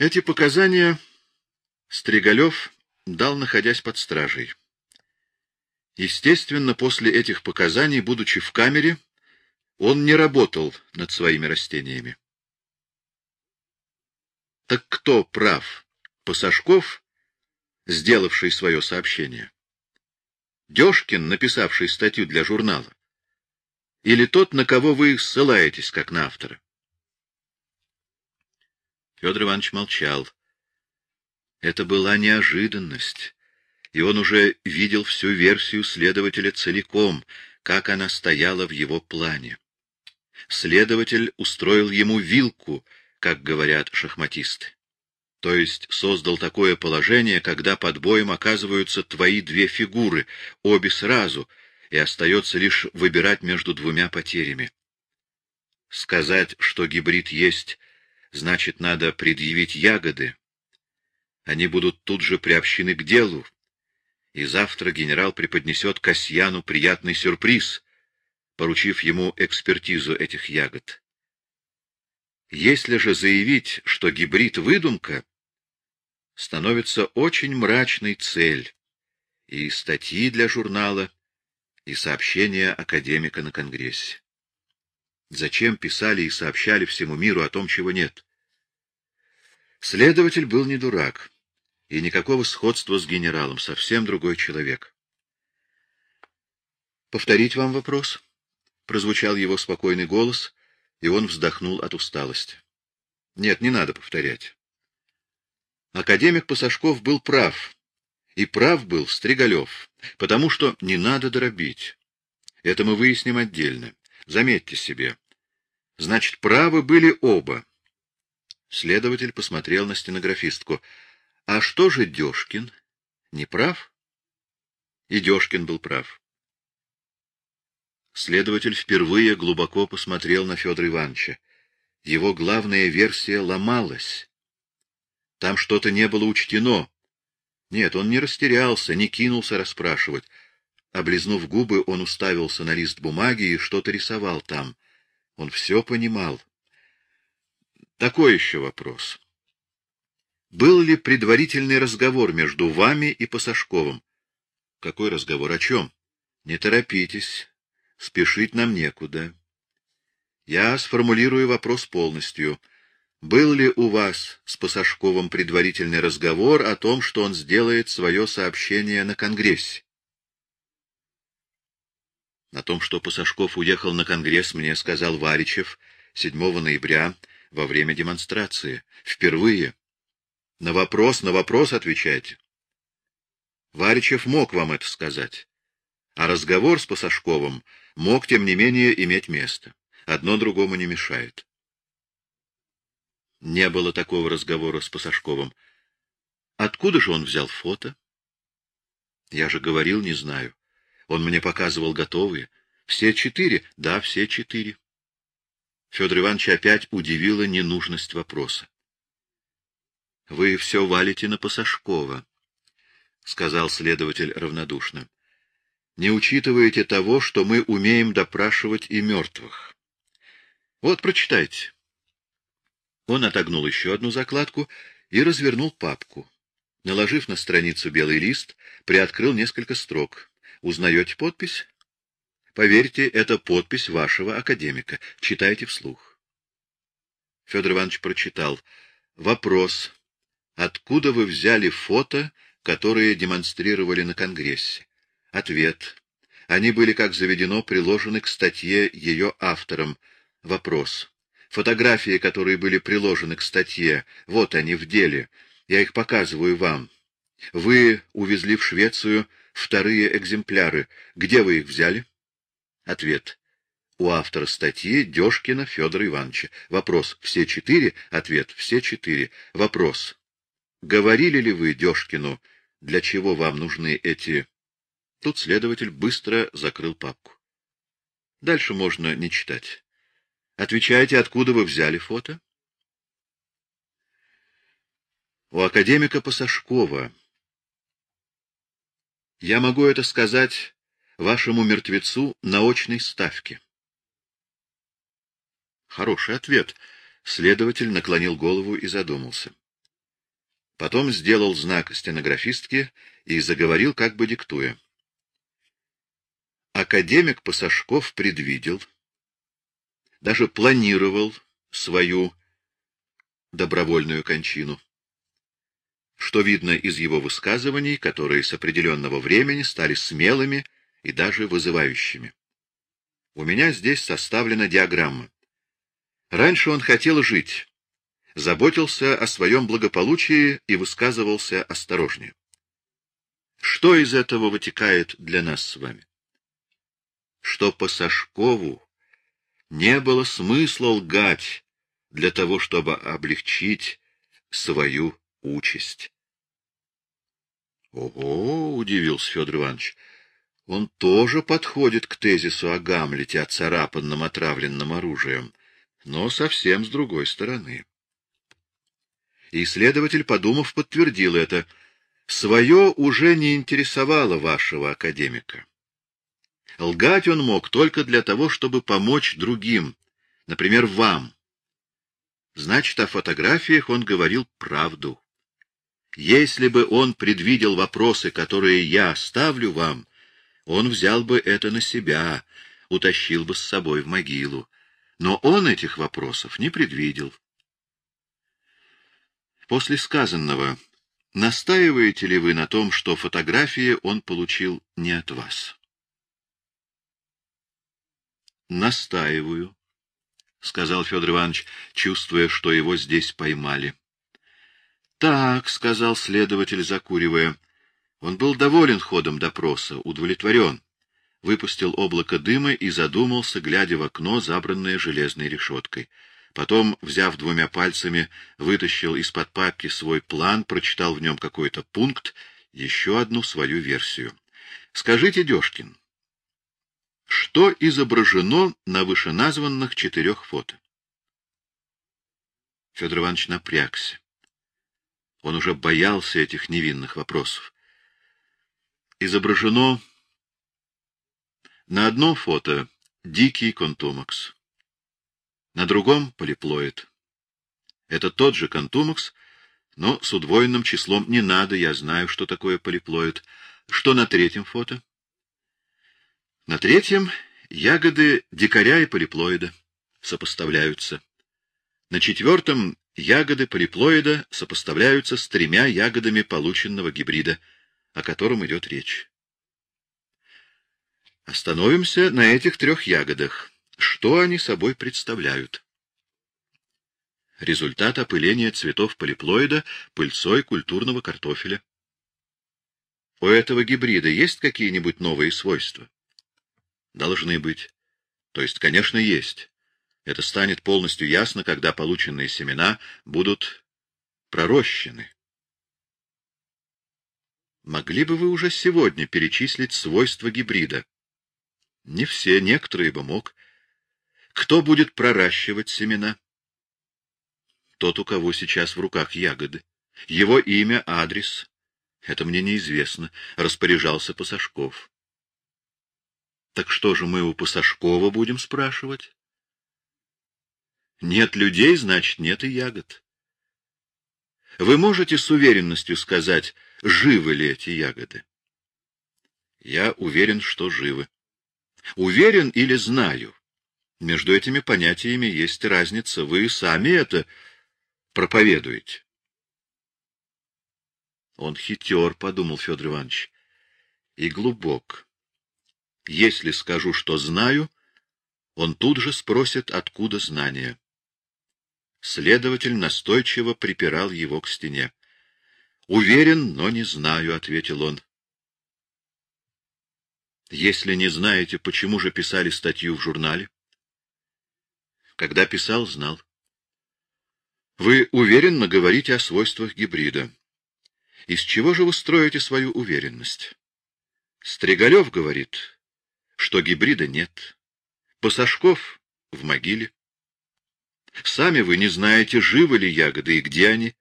Эти показания Стригалев дал, находясь под стражей. Естественно, после этих показаний, будучи в камере, он не работал над своими растениями. Так кто прав? Пасашков, сделавший свое сообщение? Дёшкин, написавший статью для журнала? Или тот, на кого вы ссылаетесь, как на автора? Федор Иванович молчал. Это была неожиданность, и он уже видел всю версию следователя целиком, как она стояла в его плане. Следователь устроил ему вилку, как говорят шахматисты. То есть создал такое положение, когда под боем оказываются твои две фигуры, обе сразу, и остается лишь выбирать между двумя потерями. Сказать, что гибрид есть, значит, надо предъявить ягоды. Они будут тут же приобщены к делу, и завтра генерал преподнесет Касьяну приятный сюрприз, поручив ему экспертизу этих ягод. Если же заявить, что гибрид — выдумка, становится очень мрачной цель и статьи для журнала, и сообщения академика на Конгрессе. Зачем писали и сообщали всему миру о том, чего нет? Следователь был не дурак, и никакого сходства с генералом, совсем другой человек. «Повторить вам вопрос?» — прозвучал его спокойный голос, и он вздохнул от усталости. «Нет, не надо повторять. Академик Пасашков был прав, и прав был Стригалев, потому что не надо дробить. Это мы выясним отдельно. Заметьте себе. Значит, правы были оба. Следователь посмотрел на стенографистку. А что же Дёшкин? Не прав? И Дёшкин был прав. Следователь впервые глубоко посмотрел на Федора Ивановича. Его главная версия ломалась. Там что-то не было учтено. Нет, он не растерялся, не кинулся расспрашивать. Облизнув губы, он уставился на лист бумаги и что-то рисовал там. Он все понимал. Такой еще вопрос. Был ли предварительный разговор между вами и Пасашковым? Какой разговор? О чем? Не торопитесь. Спешить нам некуда. Я сформулирую вопрос полностью. Был ли у вас с Пасашковым предварительный разговор о том, что он сделает свое сообщение на Конгрессе? О том, что Пасашков уехал на Конгресс, мне сказал Варичев 7 ноября во время демонстрации. Впервые. На вопрос, на вопрос отвечайте. Варичев мог вам это сказать. А разговор с Пасашковым мог, тем не менее, иметь место. Одно другому не мешает. Не было такого разговора с Пасашковым. Откуда же он взял фото? Я же говорил, не знаю. Он мне показывал готовые. Все четыре? Да, все четыре. Федор Иванович опять удивила ненужность вопроса. — Вы все валите на Пасашкова, — сказал следователь равнодушно. — Не учитываете того, что мы умеем допрашивать и мертвых. Вот, прочитайте. Он отогнул еще одну закладку и развернул папку. Наложив на страницу белый лист, приоткрыл несколько строк. Узнаете подпись? Поверьте, это подпись вашего академика. Читайте вслух. Федор Иванович прочитал. Вопрос. Откуда вы взяли фото, которые демонстрировали на Конгрессе? Ответ. Они были, как заведено, приложены к статье ее автором. Вопрос. Фотографии, которые были приложены к статье, вот они в деле. Я их показываю вам. Вы увезли в Швецию вторые экземпляры. Где вы их взяли? Ответ. У автора статьи Дёшкина Федора Ивановича. Вопрос. Все четыре? Ответ. Все четыре. Вопрос. Говорили ли вы Дёшкину, для чего вам нужны эти... Тут следователь быстро закрыл папку. Дальше можно не читать. Отвечайте, откуда вы взяли фото? У академика Пасашкова. Я могу это сказать вашему мертвецу на очной ставке. Хороший ответ. Следователь наклонил голову и задумался. Потом сделал знак стенографистке и заговорил, как бы диктуя. Академик Пасашков предвидел, даже планировал свою добровольную кончину что видно из его высказываний, которые с определенного времени стали смелыми и даже вызывающими. У меня здесь составлена диаграмма. Раньше он хотел жить, заботился о своем благополучии и высказывался осторожнее. Что из этого вытекает для нас с вами? Что по Сашкову не было смысла лгать для того, чтобы облегчить свою участь. — Ого! — удивился Федор Иванович. — Он тоже подходит к тезису о Гамлете, оцарапанном отравленным оружием, но совсем с другой стороны. Исследователь, подумав, подтвердил это. Свое уже не интересовало вашего академика. Лгать он мог только для того, чтобы помочь другим, например, вам. Значит, о фотографиях он говорил правду. Если бы он предвидел вопросы, которые я ставлю вам, он взял бы это на себя, утащил бы с собой в могилу. Но он этих вопросов не предвидел. После сказанного, настаиваете ли вы на том, что фотографии он получил не от вас? Настаиваю, — сказал Федор Иванович, чувствуя, что его здесь поймали. Так, — сказал следователь, закуривая. Он был доволен ходом допроса, удовлетворен. Выпустил облако дыма и задумался, глядя в окно, забранное железной решеткой. Потом, взяв двумя пальцами, вытащил из-под папки свой план, прочитал в нем какой-то пункт, еще одну свою версию. — Скажите, Дежкин, что изображено на вышеназванных четырех фото? Федор Иванович напрягся. Он уже боялся этих невинных вопросов. Изображено на одном фото дикий контумакс, на другом — полиплоид. Это тот же контумакс, но с удвоенным числом не надо, я знаю, что такое полиплоид. Что на третьем фото? На третьем ягоды дикаря и полиплоида сопоставляются. На четвертом ягоды полиплоида сопоставляются с тремя ягодами полученного гибрида, о котором идет речь. Остановимся на этих трех ягодах. Что они собой представляют? Результат опыления цветов полиплоида пыльцой культурного картофеля. У этого гибрида есть какие-нибудь новые свойства? Должны быть. То есть, конечно, есть. Это станет полностью ясно, когда полученные семена будут пророщены. Могли бы вы уже сегодня перечислить свойства гибрида? Не все, некоторые бы мог. Кто будет проращивать семена? Тот, у кого сейчас в руках ягоды. Его имя, адрес. Это мне неизвестно. Распоряжался Пасашков. Так что же мы у Пасашкова будем спрашивать? Нет людей, значит, нет и ягод. Вы можете с уверенностью сказать, живы ли эти ягоды? Я уверен, что живы. Уверен или знаю? Между этими понятиями есть разница. Вы сами это проповедуете. Он хитер, — подумал Федор Иванович, — и глубок. Если скажу, что знаю, он тут же спросит, откуда знание. Следователь настойчиво припирал его к стене. — Уверен, но не знаю, — ответил он. — Если не знаете, почему же писали статью в журнале? — Когда писал, знал. — Вы уверенно говорите о свойствах гибрида. Из чего же вы строите свою уверенность? Стригалев говорит, что гибрида нет. Пасашков в могиле. Сами вы не знаете, живы ли ягоды и где они.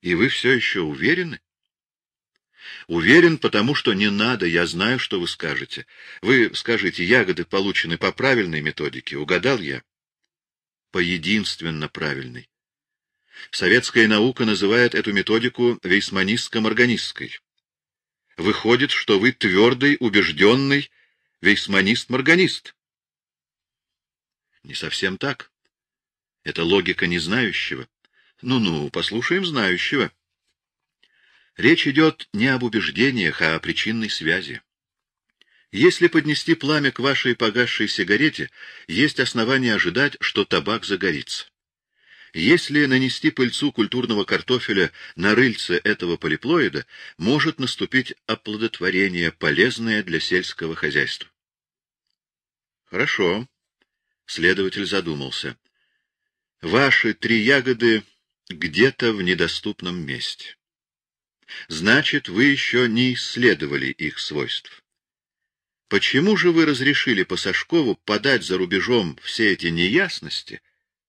И вы все еще уверены? Уверен, потому что не надо, я знаю, что вы скажете. Вы скажете, ягоды получены по правильной методике, угадал я? По единственно правильной. Советская наука называет эту методику вейсманистско-морганистской. Выходит, что вы твердый, убежденный вейсманист-морганист. Не совсем так. Это логика незнающего. Ну-ну, послушаем знающего. Речь идет не об убеждениях, а о причинной связи. Если поднести пламя к вашей погасшей сигарете, есть основания ожидать, что табак загорится. Если нанести пыльцу культурного картофеля на рыльце этого полиплоида, может наступить оплодотворение, полезное для сельского хозяйства. Хорошо. Следователь задумался. Ваши три ягоды где-то в недоступном месте. Значит, вы еще не исследовали их свойств. Почему же вы разрешили Пасашкову подать за рубежом все эти неясности,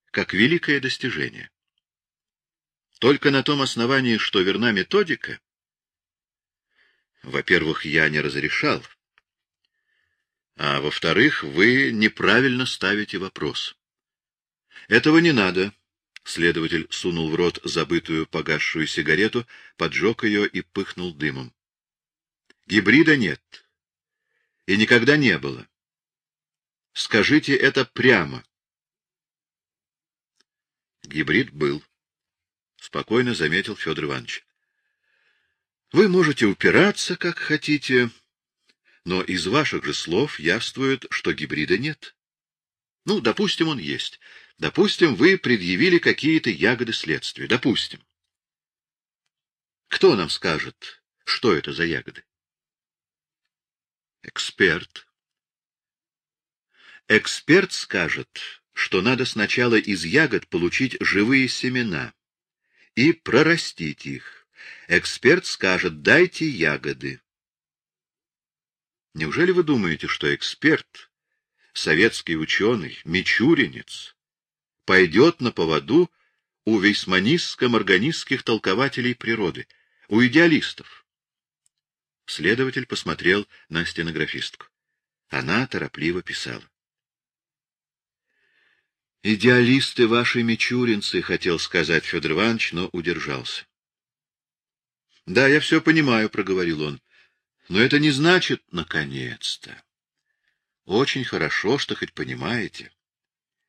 как великое достижение? Только на том основании, что верна методика? Во-первых, я не разрешал. А во-вторых, вы неправильно ставите вопрос. Этого не надо. Следователь сунул в рот забытую погасшую сигарету, поджег ее и пыхнул дымом. Гибрида нет. И никогда не было. Скажите это прямо. Гибрид был. Спокойно заметил Федор Иванович. Вы можете упираться, как хотите, но из ваших же слов явствует, что гибрида нет. Ну, допустим, он есть. Допустим, вы предъявили какие-то ягоды следствия. Допустим. Кто нам скажет, что это за ягоды? Эксперт. Эксперт скажет, что надо сначала из ягод получить живые семена и прорастить их. Эксперт скажет, дайте ягоды. Неужели вы думаете, что эксперт, советский ученый, мичуринец, пойдет на поводу у вейсманистско-морганистских толкователей природы, у идеалистов? Следователь посмотрел на стенографистку. Она торопливо писала. «Идеалисты ваши мичуринцы», — хотел сказать Федор Иванович, но удержался. «Да, я все понимаю», — проговорил он. Но это не значит «наконец-то». Очень хорошо, что хоть понимаете.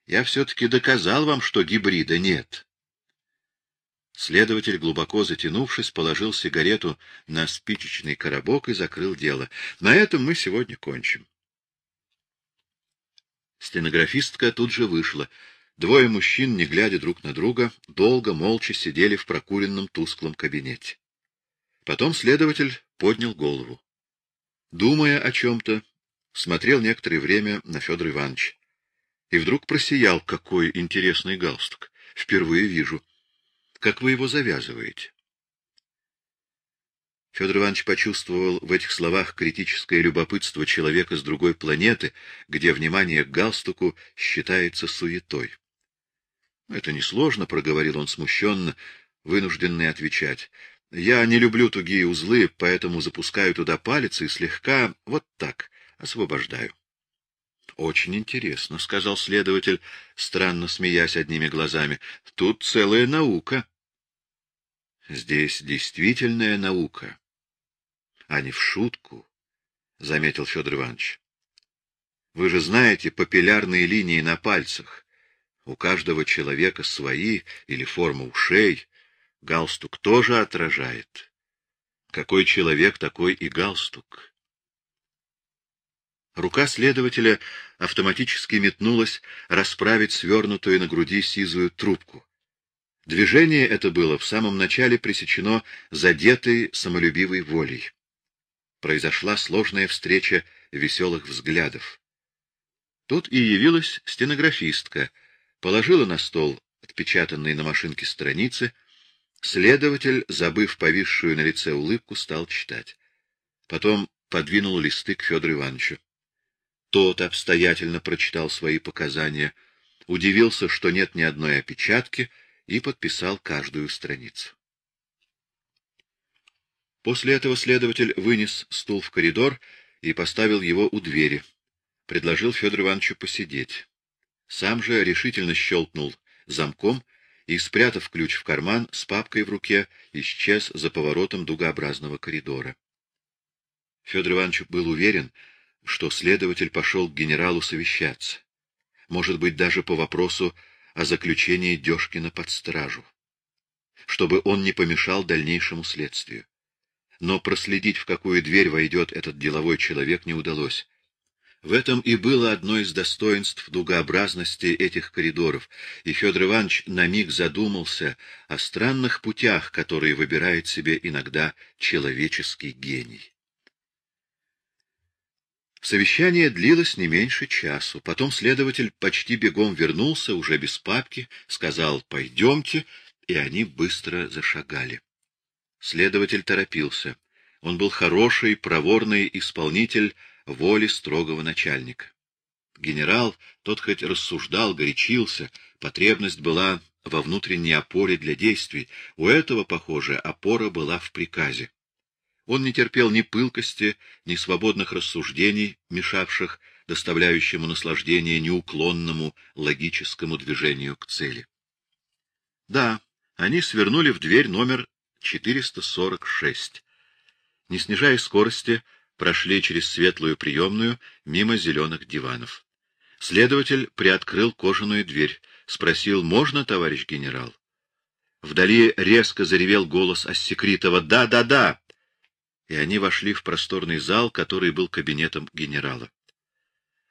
Я все-таки доказал вам, что гибрида нет. Следователь, глубоко затянувшись, положил сигарету на спичечный коробок и закрыл дело. На этом мы сегодня кончим. Стенографистка тут же вышла. Двое мужчин, не глядя друг на друга, долго, молча сидели в прокуренном тусклом кабинете. Потом следователь поднял голову думая о чем-то, смотрел некоторое время на Федора Ивановича. И вдруг просиял, какой интересный галстук. Впервые вижу. Как вы его завязываете? Федор Иванович почувствовал в этих словах критическое любопытство человека с другой планеты, где внимание к галстуку считается суетой. — Это несложно, — проговорил он смущенно, вынужденный отвечать. Я не люблю тугие узлы, поэтому запускаю туда палец и слегка вот так освобождаю. — Очень интересно, — сказал следователь, странно смеясь одними глазами. — Тут целая наука. — Здесь действительная наука, а не в шутку, — заметил Федор Иванович. — Вы же знаете папиллярные линии на пальцах. У каждого человека свои или форма ушей, галстук тоже отражает. Какой человек, такой и галстук. Рука следователя автоматически метнулась расправить свернутую на груди сизую трубку. Движение это было в самом начале пресечено задетой самолюбивой волей. Произошла сложная встреча веселых взглядов. Тут и явилась стенографистка, положила на стол отпечатанные на машинке страницы, Следователь, забыв повисшую на лице улыбку, стал читать. Потом подвинул листы к Федору Ивановичу. Тот обстоятельно прочитал свои показания, удивился, что нет ни одной опечатки, и подписал каждую страницу. После этого следователь вынес стул в коридор и поставил его у двери. Предложил Федору Ивановичу посидеть. Сам же решительно щелкнул замком и, спрятав ключ в карман, с папкой в руке исчез за поворотом дугообразного коридора. Федор Иванович был уверен, что следователь пошел к генералу совещаться, может быть, даже по вопросу о заключении Дежкина под стражу, чтобы он не помешал дальнейшему следствию. Но проследить, в какую дверь войдет этот деловой человек, не удалось. В этом и было одно из достоинств дугообразности этих коридоров, и Федор Иванович на миг задумался о странных путях, которые выбирает себе иногда человеческий гений. Совещание длилось не меньше часу. Потом следователь почти бегом вернулся, уже без папки, сказал «пойдемте», и они быстро зашагали. Следователь торопился. Он был хороший, проворный исполнитель воли строгого начальника. Генерал, тот хоть рассуждал, горячился, потребность была во внутренней опоре для действий. У этого, похоже, опора была в приказе. Он не терпел ни пылкости, ни свободных рассуждений, мешавших доставляющему наслаждение неуклонному логическому движению к цели. Да, они свернули в дверь номер 446. Не снижая скорости, прошли через светлую приемную мимо зеленых диванов. Следователь приоткрыл кожаную дверь, спросил, можно, товарищ генерал? Вдали резко заревел голос Ассекритова «Да, да, да!» И они вошли в просторный зал, который был кабинетом генерала.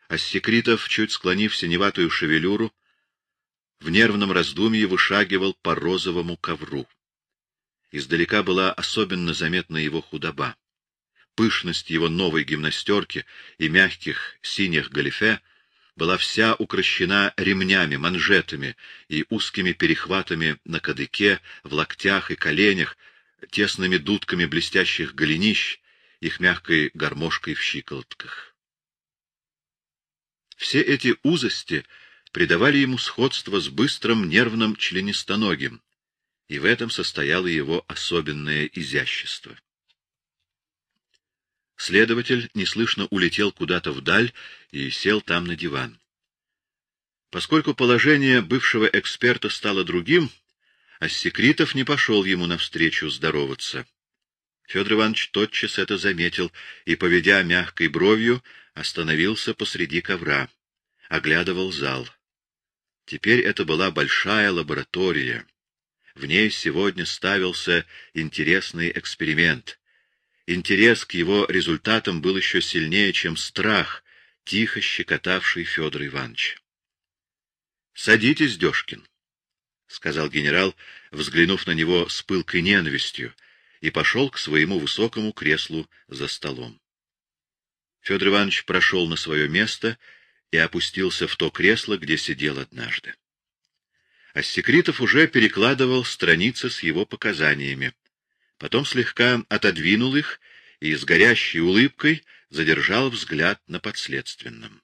Ассекритов, чуть склонив синеватую шевелюру, в нервном раздумье вышагивал по розовому ковру. Издалека была особенно заметна его худоба пышность его новой гимнастерки и мягких синих галифе была вся укращена ремнями, манжетами и узкими перехватами на кадыке, в локтях и коленях, тесными дудками блестящих голенищ, их мягкой гармошкой в щиколотках. Все эти узости придавали ему сходство с быстрым нервным членистоногим, и в этом состояло его особенное изящество. Следователь неслышно улетел куда-то вдаль и сел там на диван. Поскольку положение бывшего эксперта стало другим, Ассекритов не пошел ему навстречу здороваться. Федор Иванович тотчас это заметил и, поведя мягкой бровью, остановился посреди ковра, оглядывал зал. Теперь это была большая лаборатория. В ней сегодня ставился интересный эксперимент. Интерес к его результатам был еще сильнее, чем страх, тихо щекотавший Федора Ивановича. — Садитесь, Дежкин, — сказал генерал, взглянув на него с пылкой ненавистью, и пошел к своему высокому креслу за столом. Федор Иванович прошел на свое место и опустился в то кресло, где сидел однажды. Ассекритов уже перекладывал страницы с его показаниями потом слегка отодвинул их и с горящей улыбкой задержал взгляд на подследственном.